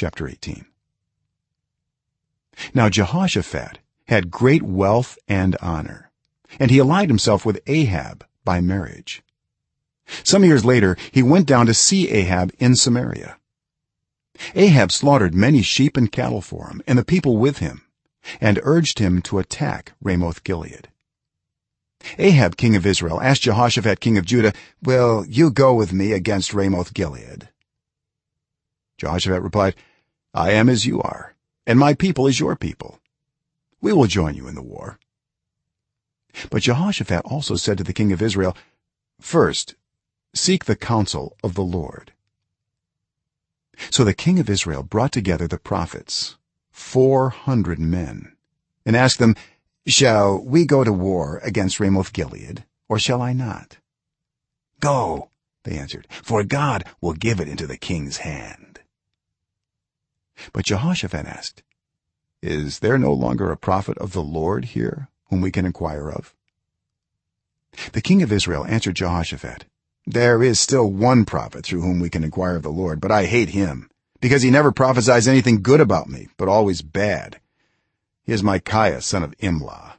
chapter 18 now jehoshaphat had great wealth and honor and he allied himself with ahab by marriage. Some years later he went down to see ahab in samaria. Ahab slaughtered many sheep and cattle for him and the people with him and urged him to attack ramoth gilead. Ahab king of israel asked jehoshaphat king of judah will you go with me against ramoth gilead. Jehoshaphat replied i am as you are and my people is your people. We will join you in the war. But jehoshaphat also said to the king of israel first seek the counsel of the lord. So the king of israel brought together the prophets 400 men and asked them shall we go to war against ramoth gilead or shall i not? Go they answered for god will give it into the king's hand but jehoshaphat asked is there no longer a prophet of the lord here whom we can inquire of? The king of israel answered jehoshaphat there is still one prophet through whom we can inquire of the lord but i hate him because he never prophesies anything good about me but always bad. He is micaiah son of imlah.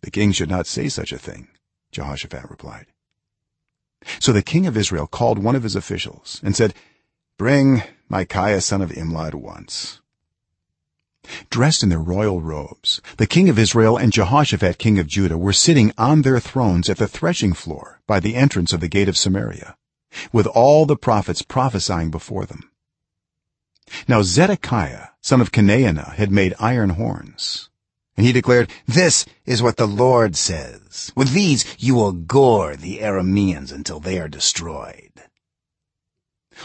The king should not say such a thing jehoshaphat replied. So the king of israel called one of his officials and said bring micaiah son of imlah at once. Dressed in their royal robes the king of israel and jehoshaphat king of judah were sitting on their thrones at the threshing floor by the entrance of the gate of samaria with all the prophets prophesying before them. Now zedekiah son of kenaanah had made iron horns and he declared this is what the lord says. With these you will gore the arameans until they are destroyed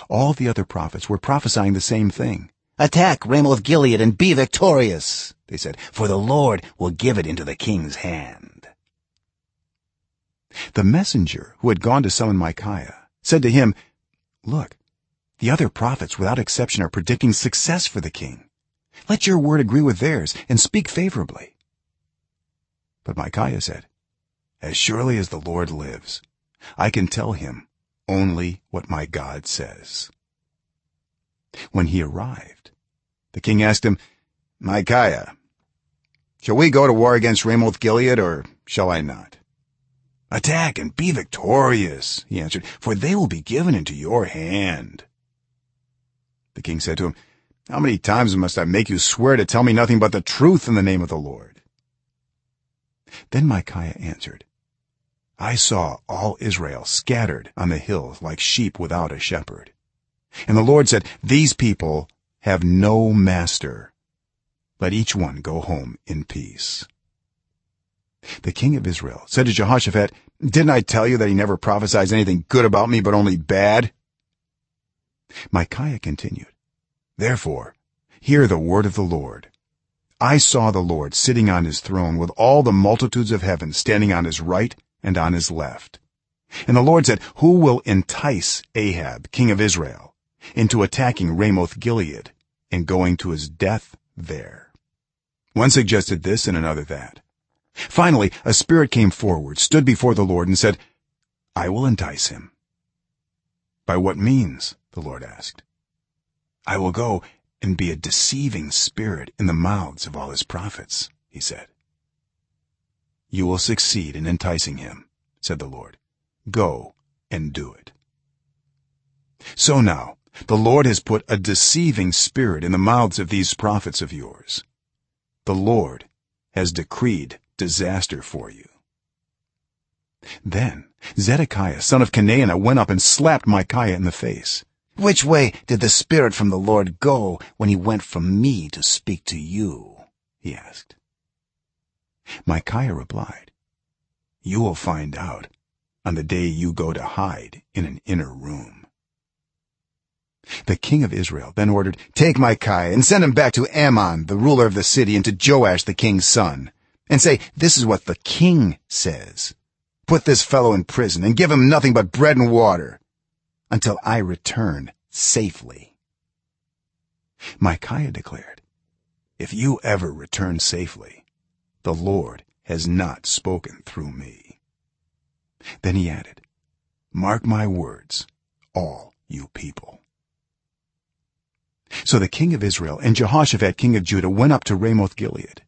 all the other prophets were prophesying the same thing. Attack ramoth gilead and be victorious they said for the lord will give it into the king's hand. The messenger who had gone to summon micaiah said to him look the other prophets without exception are predicting success for the king. Let your word agree with theirs and speak favorably. But micaiah said as surely as the lord lives i can tell him only what my god says. When he arrived the king asked him micaiah shall we go to war against ramoth gilead or shall i not? Attack and be victorious he answered for they will be given into your hand. The king said to him how many times must i make you swear to tell me nothing but the truth in the name of the lord? Then micaiah answered i saw all israel scattered on the hills like sheep without a shepherd. And the lord said these people have no master. Let each one go home in peace. The king of israel said to jehoshaphat didn't i tell you that he never prophesies anything good about me but only bad? Micaiah continued therefore hear the word of the lord. I saw the lord sitting on his throne with all the multitudes of heaven standing on his right and on his left. And the lord said who will entice ahab king of israel into attacking ramoth gilead and going to his death there? One suggested this and another that. Finally a spirit came forward stood before the lord and said i will entice him. By what means? the lord asked. I will go and be a deceiving spirit in the mouths of all his prophets he said you will succeed in enticing him said the lord. Go and do it. So now the lord has put a deceiving spirit in the mouths of these prophets of yours. The lord has decreed disaster for you. Then zedekiah son of kenaanah went up and slapped micaiah in the face. Which way did the spirit from the lord go when he went from me to speak to you? he asked micaiah replied you will find out on the day you go to hide in an inner room. The king of israel then ordered take micaiah and send him back to amon the ruler of the city and to joash the king's son and say this is what the king says. Put this fellow in prison and give him nothing but bread and water until i return safely micaiah declared if you ever return safely the lord has not spoken through me. Then he added mark my words all you people. So the king of israel and jehoshaphat king of judah went up to ramoth gilead.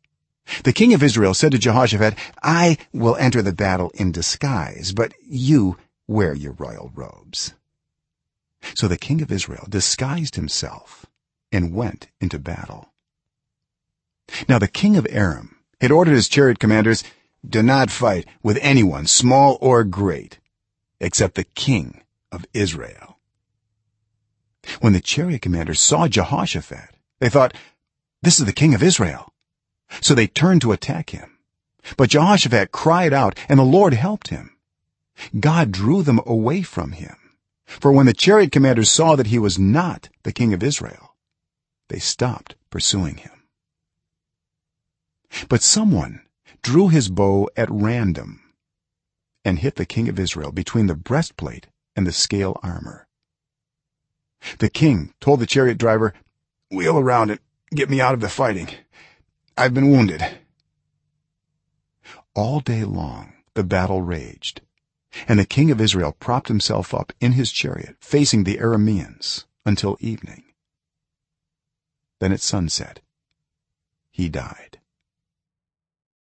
The king of israel said to jehoshaphat i will enter the battle in disguise but you wear your royal robes. So the king of israel disguised himself and went into battle. Now the king of aram had ordered his chariot commanders do not fight with anyone small or great except the king of israel. When the chariot commanders saw jehoshaphat they thought this is the king of israel. So they turned to attack him. But jehoshaphat cried out and the lord helped him. God drew them away from him. For when the chariot commanders saw that he was not the king of israel they stopped pursuing him but someone drew his bow at random and hit the king of israel between the breastplate and the scale armor. The king told the chariot driver wheel around and get me out of the fighting. I've been wounded. All day long the battle raged and the king of israel propped himself up in his chariot facing the arameans until evening. Then at sunset he died